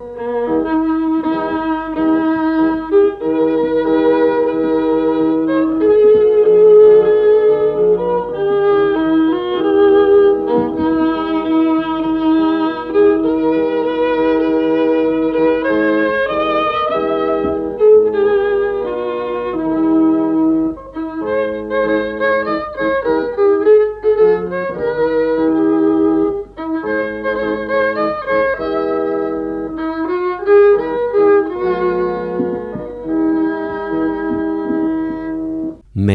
Mm-hmm.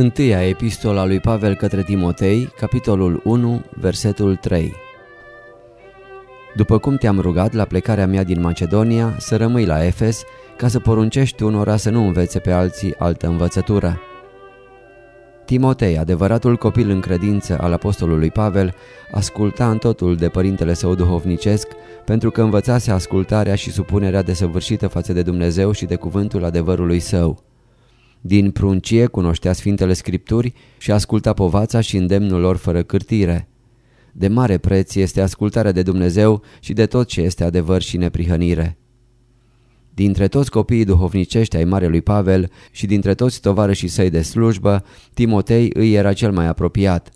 Întâia epistola lui Pavel către Timotei, capitolul 1, versetul 3 După cum te-am rugat la plecarea mea din Macedonia să rămâi la Efes ca să poruncești unora să nu învețe pe alții altă învățătură. Timotei, adevăratul copil în credință al apostolului Pavel, asculta în totul de părintele său duhovnicesc pentru că învățase ascultarea și supunerea desăvârșită față de Dumnezeu și de cuvântul adevărului său. Din pruncie cunoștea Sfintele Scripturi și asculta povața și îndemnul lor fără cârtire. De mare preț este ascultarea de Dumnezeu și de tot ce este adevăr și neprihănire. Dintre toți copiii duhovnicești ai Marelui Pavel și dintre toți tovarășii săi de slujbă, Timotei îi era cel mai apropiat.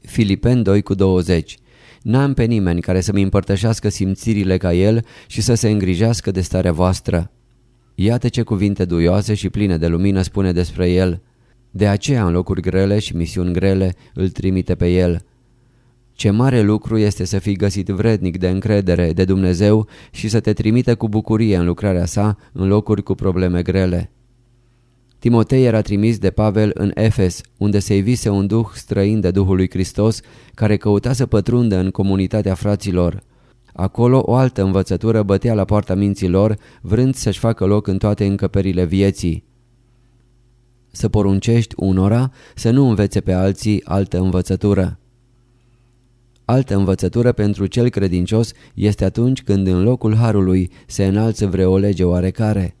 Filipen 2 cu 20 N-am pe nimeni care să-mi împărtășească simțirile ca el și să se îngrijească de starea voastră. Iată ce cuvinte duioase și pline de lumină spune despre el. De aceea în locuri grele și misiuni grele îl trimite pe el. Ce mare lucru este să fii găsit vrednic de încredere de Dumnezeu și să te trimite cu bucurie în lucrarea sa în locuri cu probleme grele. Timotei era trimis de Pavel în Efes, unde se ivise un duh străin de Duhul lui Hristos, care căuta să pătrundă în comunitatea fraților. Acolo o altă învățătură bătea la poarta minților, vrând să-și facă loc în toate încăperile vieții. Să poruncești unora să nu învețe pe alții altă învățătură. Altă învățătură pentru cel credincios este atunci când în locul harului se înalță vreo lege oarecare.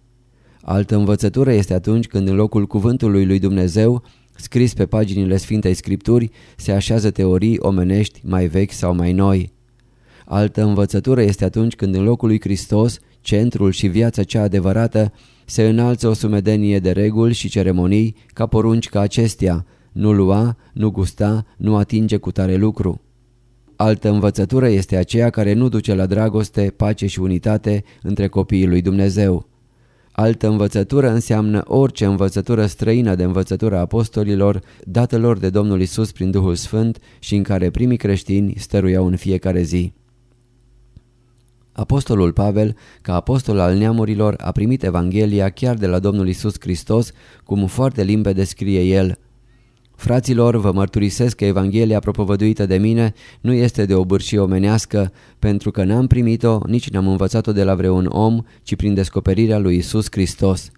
Altă învățătură este atunci când în locul cuvântului lui Dumnezeu, scris pe paginile Sfintei Scripturi, se așează teorii omenești mai vechi sau mai noi. Altă învățătură este atunci când în locul lui Hristos, centrul și viața cea adevărată, se înalță o sumedenie de reguli și ceremonii ca porunci ca acestea, nu lua, nu gusta, nu atinge cu tare lucru. Altă învățătură este aceea care nu duce la dragoste, pace și unitate între copiii lui Dumnezeu. Altă învățătură înseamnă orice învățătură străină de învățătura apostolilor, dată lor de Domnul Isus prin Duhul Sfânt și în care primii creștini stăruiau în fiecare zi. Apostolul Pavel, ca apostol al neamurilor, a primit Evanghelia chiar de la Domnul Isus Hristos, cum foarte limpede scrie el. Fraților, vă mărturisesc că Evanghelia propovăduită de mine nu este de o bârșie omenească, pentru că n-am primit-o, nici n-am învățat-o de la vreun om, ci prin descoperirea lui Isus Hristos.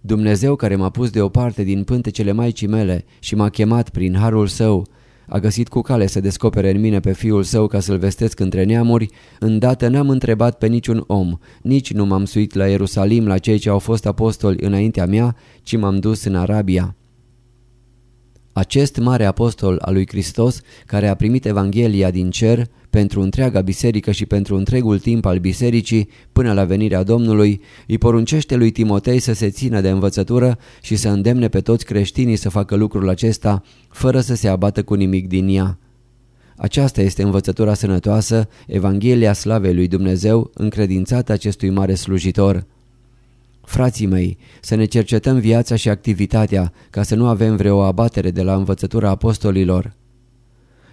Dumnezeu care m-a pus deoparte din pântecele maicii mele și m-a chemat prin harul său, a găsit cu cale să descopere în mine pe fiul său ca să-l vestesc între neamuri, îndată n-am întrebat pe niciun om, nici nu m-am suit la Ierusalim la cei ce au fost apostoli înaintea mea, ci m-am dus în Arabia. Acest mare apostol al lui Hristos, care a primit Evanghelia din cer pentru întreaga biserică și pentru întregul timp al bisericii până la venirea Domnului, îi poruncește lui Timotei să se țină de învățătură și să îndemne pe toți creștinii să facă lucrul acesta fără să se abată cu nimic din ea. Aceasta este învățătura sănătoasă, Evanghelia slavei lui Dumnezeu, încredințată acestui mare slujitor. Frații mei, să ne cercetăm viața și activitatea ca să nu avem vreo abatere de la învățătura apostolilor.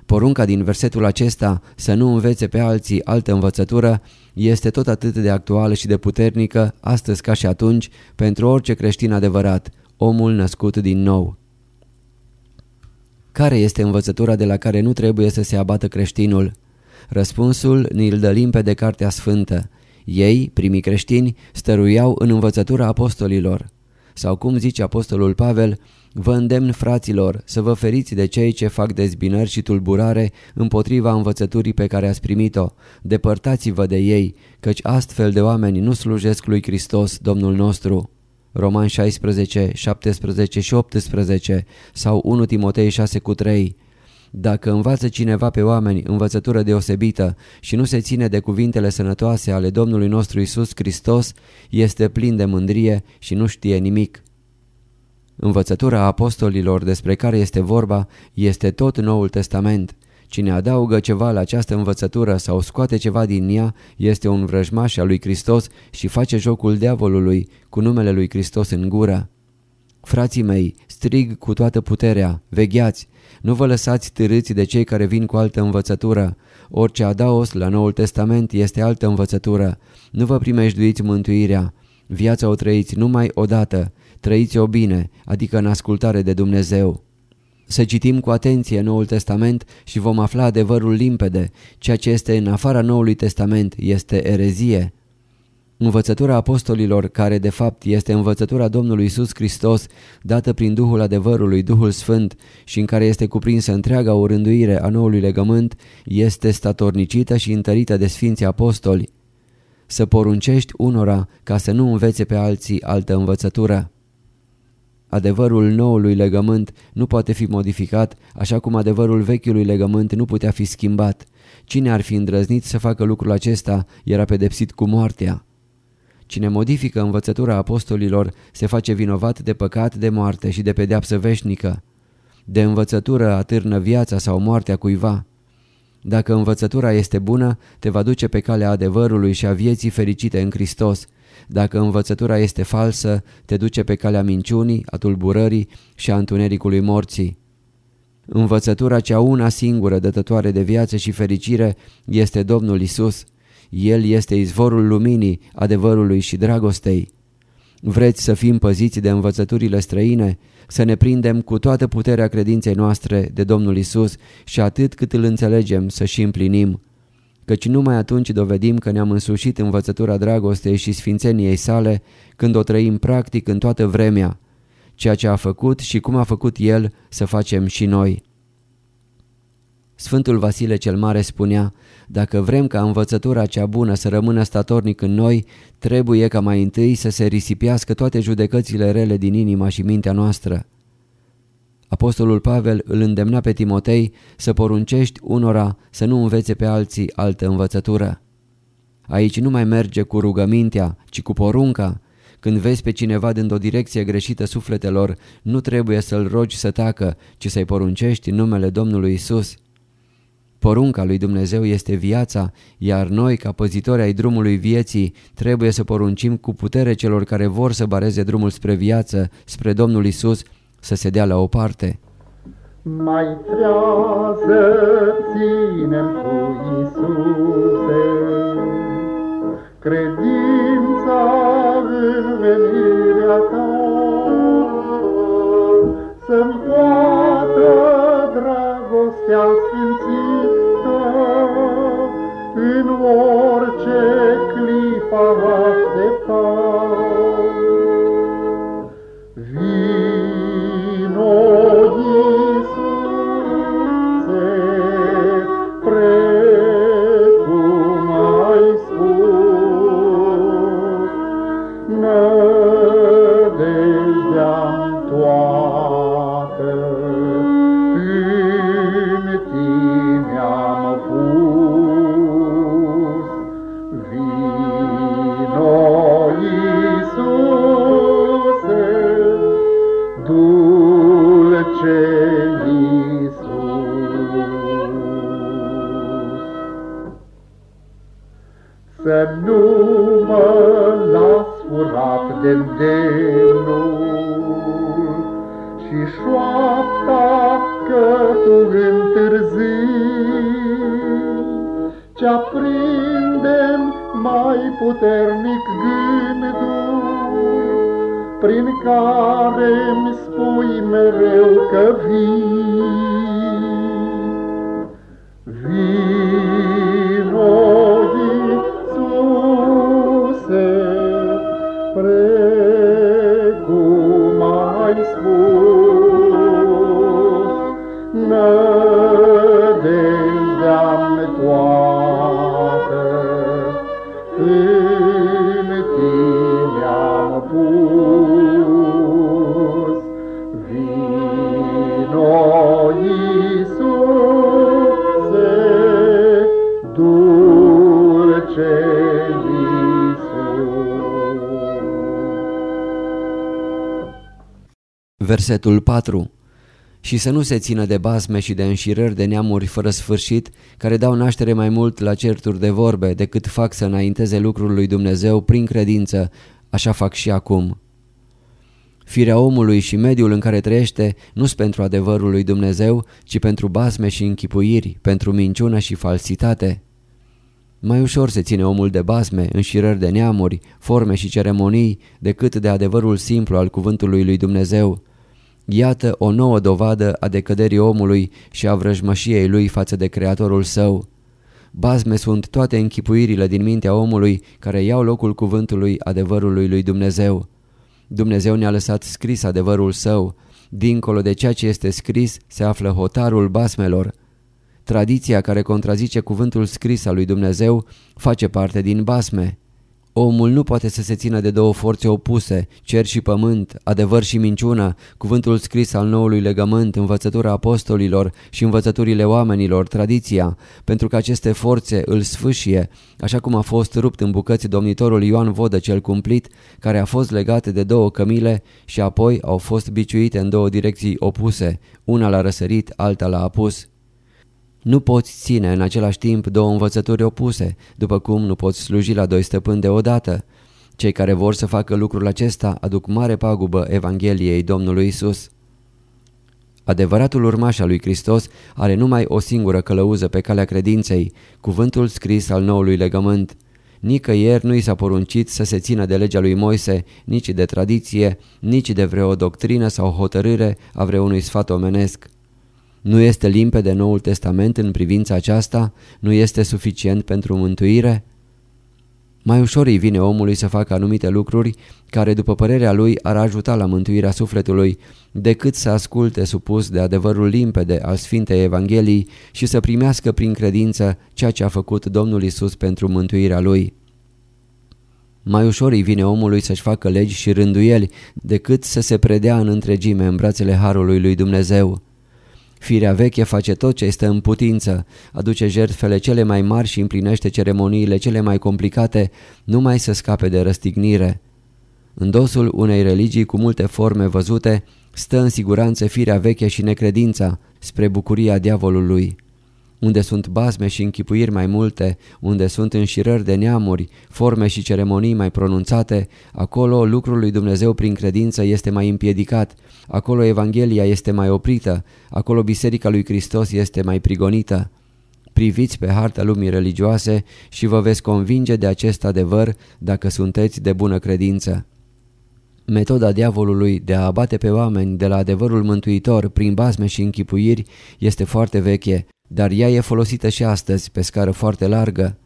Porunca din versetul acesta, să nu învețe pe alții altă învățătură, este tot atât de actuală și de puternică, astăzi ca și atunci, pentru orice creștin adevărat, omul născut din nou. Care este învățătura de la care nu trebuie să se abată creștinul? Răspunsul ni-l dă limpede Cartea Sfântă. Ei, primii creștini, stăruiau în învățătura apostolilor. Sau cum zice apostolul Pavel, vă îndemn fraților să vă feriți de cei ce fac dezbinări și tulburare împotriva învățăturii pe care ați primit-o. Depărtați-vă de ei, căci astfel de oameni nu slujesc lui Hristos, Domnul nostru. Roman 16, 17 și 18 sau 1 Timotei 6 cu 3 dacă învață cineva pe oameni învățătură deosebită și nu se ține de cuvintele sănătoase ale Domnului nostru Isus Hristos, este plin de mândrie și nu știe nimic. Învățătura apostolilor despre care este vorba este tot Noul Testament. Cine adaugă ceva la această învățătură sau scoate ceva din ea este un vrăjmaș al lui Hristos și face jocul diavolului cu numele lui Hristos în gură. Frații mei, strig cu toată puterea, vegheați, nu vă lăsați târâți de cei care vin cu altă învățătură. Orice adaos la Noul Testament este altă învățătură. Nu vă primejduiți mântuirea. Viața o trăiți numai odată. Trăiți-o bine, adică în ascultare de Dumnezeu. Să citim cu atenție Noul Testament și vom afla adevărul limpede. Ceea ce este în afara Noului Testament este erezie. Învățătura apostolilor, care de fapt este învățătura Domnului Isus Hristos, dată prin Duhul adevărului, Duhul Sfânt și în care este cuprinsă întreaga orânduire a noului legământ, este statornicită și întărită de Sfinții Apostoli. Să poruncești unora ca să nu învețe pe alții altă învățătură. Adevărul noului legământ nu poate fi modificat, așa cum adevărul vechiului legământ nu putea fi schimbat. Cine ar fi îndrăznit să facă lucrul acesta era pedepsit cu moartea. Cine modifică învățătura apostolilor se face vinovat de păcat, de moarte și de pedeapsă veșnică. De învățătură atârnă viața sau moartea cuiva. Dacă învățătura este bună, te va duce pe calea adevărului și a vieții fericite în Hristos. Dacă învățătura este falsă, te duce pe calea minciunii, a tulburării și a întunericului morții. Învățătura cea una singură dătătoare de viață și fericire este Domnul Isus. El este izvorul luminii, adevărului și dragostei. Vreți să fim păziți de învățăturile străine? Să ne prindem cu toată puterea credinței noastre de Domnul Isus și atât cât îl înțelegem să și împlinim. Căci numai atunci dovedim că ne-am însușit învățătura dragostei și sfințeniei sale când o trăim practic în toată vremea. Ceea ce a făcut și cum a făcut El să facem și noi. Sfântul Vasile cel Mare spunea, dacă vrem ca învățătura cea bună să rămână statornic în noi, trebuie ca mai întâi să se risipiască toate judecățile rele din inima și mintea noastră. Apostolul Pavel îl îndemna pe Timotei să poruncești unora să nu învețe pe alții altă învățătură. Aici nu mai merge cu rugămintea, ci cu porunca. Când vezi pe cineva dând o direcție greșită sufletelor, nu trebuie să-l rogi să tacă, ci să-i poruncești în numele Domnului Isus. Porunca lui Dumnezeu este viața, iar noi, ca păzitori ai drumului vieții, trebuie să poruncim cu putere celor care vor să bareze drumul spre viață, spre Domnul Isus, să se dea la o parte. Mai trează ținem cu Iisuse, credința în venirea ta, să-mi poată dragostea aprindem mai puternic gândul prin care mi spui mereu că vii. Versetul 4 și să nu se țină de basme și de înșirări de neamuri fără sfârșit, care dau naștere mai mult la certuri de vorbe decât fac să înainteze lucrul lui Dumnezeu prin credință, așa fac și acum. Firea omului și mediul în care trăiește nu sunt pentru adevărul lui Dumnezeu, ci pentru basme și închipuiri, pentru minciună și falsitate. Mai ușor se ține omul de basme, înșirări de neamuri, forme și ceremonii, decât de adevărul simplu al cuvântului lui Dumnezeu. Iată o nouă dovadă a decăderii omului și a vrăjmășiei lui față de Creatorul său. Bazme sunt toate închipuirile din mintea omului care iau locul cuvântului adevărului lui Dumnezeu. Dumnezeu ne-a lăsat scris adevărul său. Dincolo de ceea ce este scris se află hotarul basmelor. Tradiția care contrazice cuvântul scris al lui Dumnezeu face parte din basme. Omul nu poate să se țină de două forțe opuse, cer și pământ, adevăr și minciună, cuvântul scris al noului legământ, învățătura apostolilor și învățăturile oamenilor, tradiția, pentru că aceste forțe îl sfâșie, așa cum a fost rupt în bucăți domnitorul Ioan Vodă cel cumplit, care a fost legat de două cămile și apoi au fost biciuite în două direcții opuse, una la răsărit, alta la apus. Nu poți ține în același timp două învățături opuse, după cum nu poți sluji la doi stăpâni deodată. Cei care vor să facă lucrul acesta aduc mare pagubă Evangheliei Domnului Isus. Adevăratul urmaș al lui Hristos are numai o singură călăuză pe calea credinței, cuvântul scris al noului legământ. Nicăieri nu i s-a poruncit să se țină de legea lui Moise, nici de tradiție, nici de vreo doctrină sau hotărâre a vreunui sfat omenesc. Nu este limpede Noul Testament în privința aceasta? Nu este suficient pentru mântuire? Mai ușor îi vine omului să facă anumite lucruri care, după părerea lui, ar ajuta la mântuirea sufletului, decât să asculte supus de adevărul limpede al Sfintei Evangheliei și să primească prin credință ceea ce a făcut Domnul Isus pentru mântuirea lui. Mai ușor îi vine omului să-și facă legi și rânduieli decât să se predea în întregime în brațele Harului lui Dumnezeu. Firea veche face tot ce este în putință, aduce jertfele cele mai mari și împlinește ceremoniile cele mai complicate, numai să scape de răstignire. În dosul unei religii cu multe forme văzute, stă în siguranță firea veche și necredința, spre bucuria diavolului unde sunt basme și închipuiri mai multe, unde sunt înșirări de neamuri, forme și ceremonii mai pronunțate, acolo lucrul lui Dumnezeu prin credință este mai împiedicat, acolo Evanghelia este mai oprită, acolo Biserica lui Hristos este mai prigonită. Priviți pe harta lumii religioase și vă veți convinge de acest adevăr dacă sunteți de bună credință. Metoda diavolului de a abate pe oameni de la adevărul mântuitor prin basme și închipuiri este foarte veche, dar ea e folosită și astăzi pe scară foarte largă.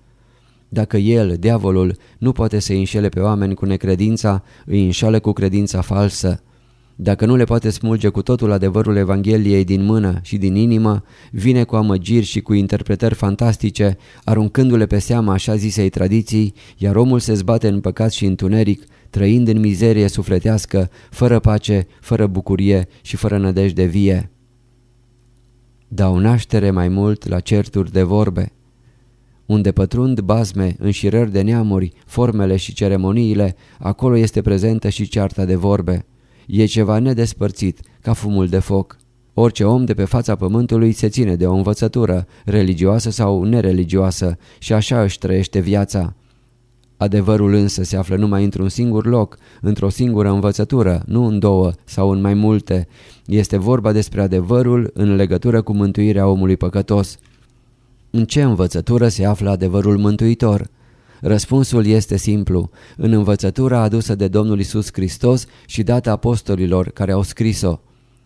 Dacă el, diavolul, nu poate să înșele pe oameni cu necredința, îi înșală cu credința falsă. Dacă nu le poate smulge cu totul adevărul Evangheliei din mână și din inimă, vine cu amăgiri și cu interpretări fantastice, aruncându-le pe seama așa zisei tradiții, iar omul se zbate în păcat și întuneric, trăind în mizerie sufletească, fără pace, fără bucurie și fără nădejde vie dau naștere mai mult la certuri de vorbe. Unde pătrund bazme, înșirări de neamuri, formele și ceremoniile, acolo este prezentă și cearta de vorbe. E ceva nedespărțit, ca fumul de foc. Orice om de pe fața pământului se ține de o învățătură, religioasă sau nereligioasă, și așa își trăiește viața. Adevărul însă se află numai într-un singur loc, într-o singură învățătură, nu în două sau în mai multe. Este vorba despre adevărul în legătură cu mântuirea omului păcătos. În ce învățătură se află adevărul mântuitor? Răspunsul este simplu, în învățătura adusă de Domnul Isus Hristos și dată apostolilor care au scris-o.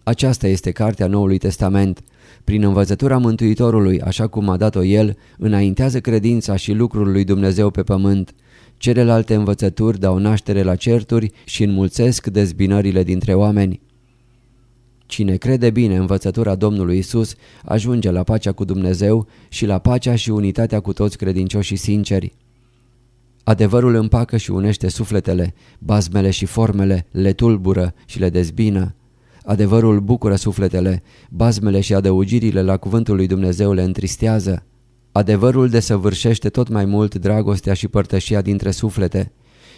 Aceasta este cartea Noului Testament. Prin învățătura Mântuitorului, așa cum a dat-o El, înaintează credința și lucrul lui Dumnezeu pe pământ. Celelalte învățături dau naștere la certuri și înmulțesc dezbinările dintre oameni. Cine crede bine învățătura Domnului Isus ajunge la pacea cu Dumnezeu și la pacea și unitatea cu toți credincioșii sinceri. Adevărul împacă și unește sufletele, bazmele și formele le tulbură și le dezbină. Adevărul bucură sufletele, bazmele și adăugirile la cuvântul lui Dumnezeu le întristează. Adevărul desăvârșește tot mai mult dragostea și părtășia dintre suflete.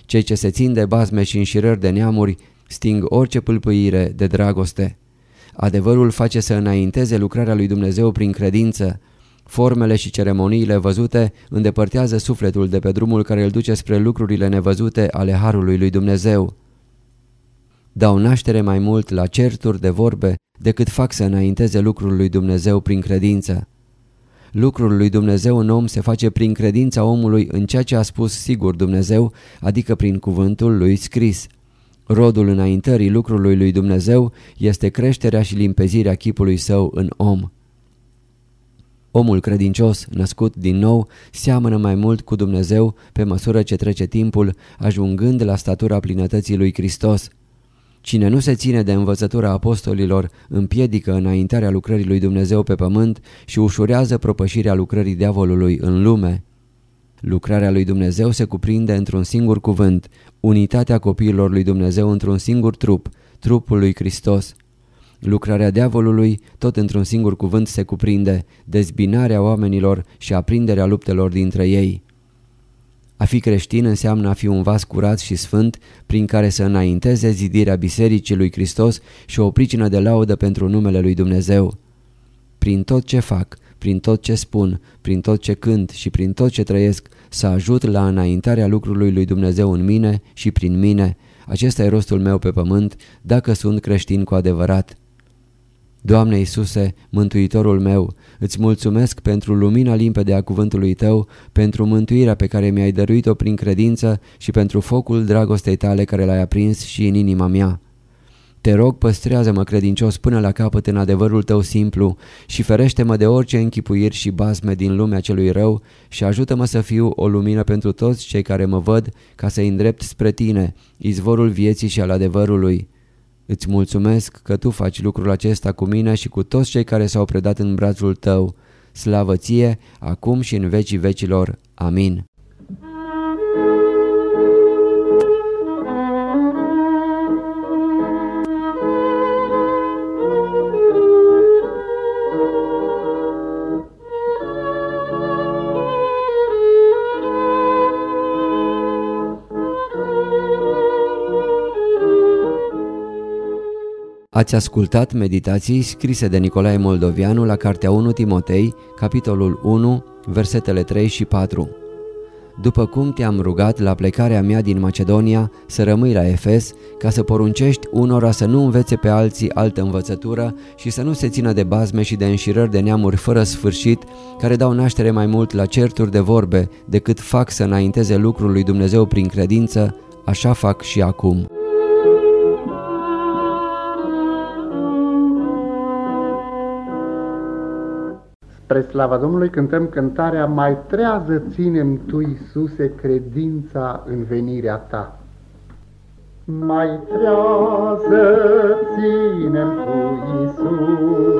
Cei ce se țin de bazme și înșirări de neamuri sting orice pâlpâire de dragoste. Adevărul face să înainteze lucrarea lui Dumnezeu prin credință. Formele și ceremoniile văzute îndepărtează sufletul de pe drumul care îl duce spre lucrurile nevăzute ale Harului lui Dumnezeu. Dau naștere mai mult la certuri de vorbe decât fac să înainteze lucrul lui Dumnezeu prin credință. Lucrul lui Dumnezeu în om se face prin credința omului în ceea ce a spus sigur Dumnezeu, adică prin cuvântul lui scris. Rodul înaintării lucrului lui Dumnezeu este creșterea și limpezirea chipului său în om. Omul credincios, născut din nou, seamănă mai mult cu Dumnezeu pe măsură ce trece timpul, ajungând la statura plinătății lui Hristos. Cine nu se ține de învățătura apostolilor împiedică înaintarea lucrării lui Dumnezeu pe pământ și ușurează propășirea lucrării diavolului în lume. Lucrarea lui Dumnezeu se cuprinde într-un singur cuvânt, unitatea copiilor lui Dumnezeu într-un singur trup, trupul lui Hristos. Lucrarea diavolului tot într-un singur cuvânt se cuprinde, dezbinarea oamenilor și aprinderea luptelor dintre ei. A fi creștin înseamnă a fi un vas curat și sfânt prin care să înainteze zidirea Bisericii lui Hristos și o pricină de laudă pentru numele lui Dumnezeu. Prin tot ce fac, prin tot ce spun, prin tot ce cânt și prin tot ce trăiesc, să ajut la înaintarea lucrului lui Dumnezeu în mine și prin mine. Acesta e rostul meu pe pământ, dacă sunt creștin cu adevărat. Doamne Iisuse, Mântuitorul meu, îți mulțumesc pentru lumina limpede a cuvântului Tău, pentru mântuirea pe care mi-ai dăruit-o prin credință și pentru focul dragostei Tale care l-ai aprins și în inima mea. Te rog, păstrează-mă credincios până la capăt în adevărul tău simplu și ferește-mă de orice închipuiri și basme din lumea celui rău și ajută-mă să fiu o lumină pentru toți cei care mă văd ca să-i îndrept spre tine, izvorul vieții și al adevărului. Îți mulțumesc că tu faci lucrul acesta cu mine și cu toți cei care s-au predat în brațul tău. Slavă ție, acum și în vecii vecilor. Amin. Ați ascultat meditații scrise de Nicolae Moldovianu la Cartea 1 Timotei, capitolul 1, versetele 3 și 4. După cum te-am rugat la plecarea mea din Macedonia să rămâi la Efes, ca să poruncești unora să nu învețe pe alții altă învățătură și să nu se țină de bazme și de înșirări de neamuri fără sfârșit, care dau naștere mai mult la certuri de vorbe decât fac să înainteze lucrul lui Dumnezeu prin credință, așa fac și acum. Spre slava Domnului cântăm cântarea Mai trează ținem Tu, Iisuse, credința în venirea Ta. Mai trează ținem Tu, Iisuse,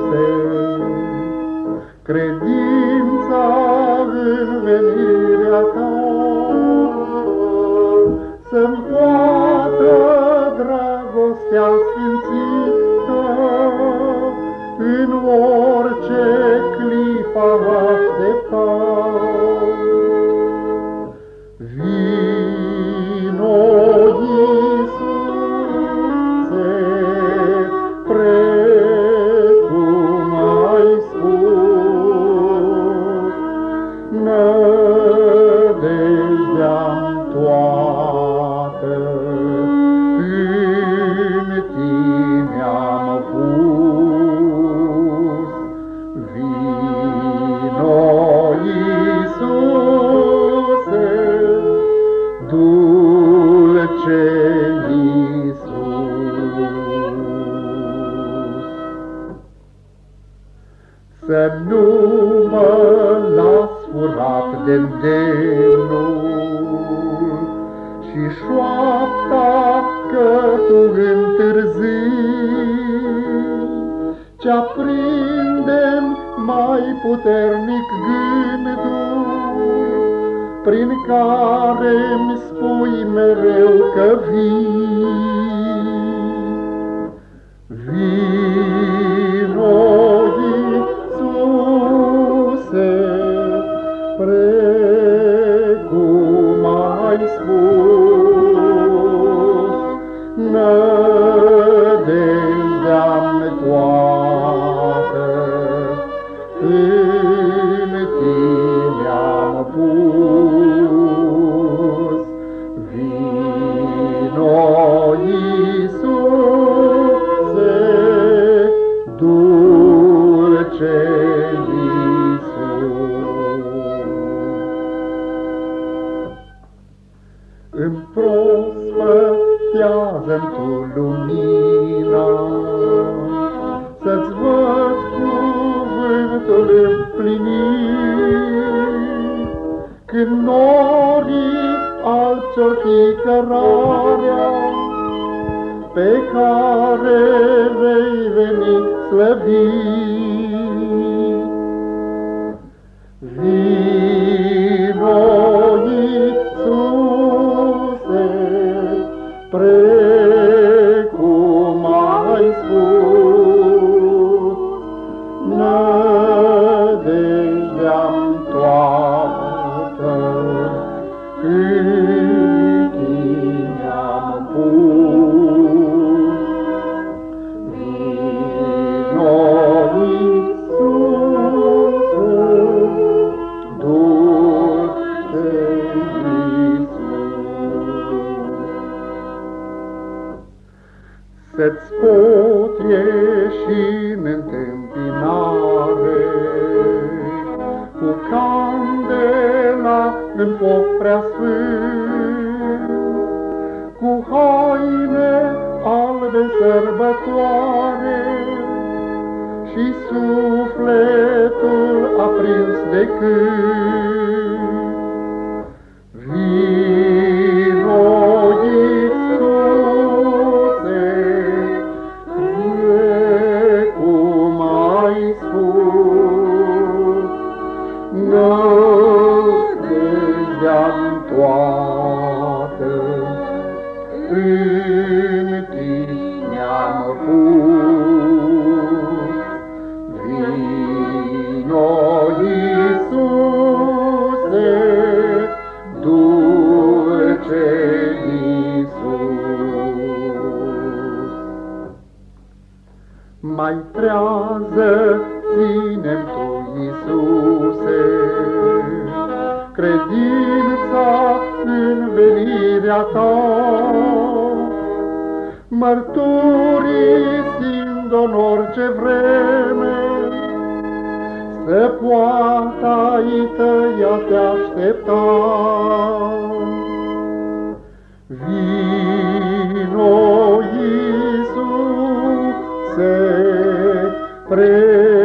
Când norii alți-o Pe care vei veni slăvit, roata ei tăi a te aștepta. Vino, Iisuse, prea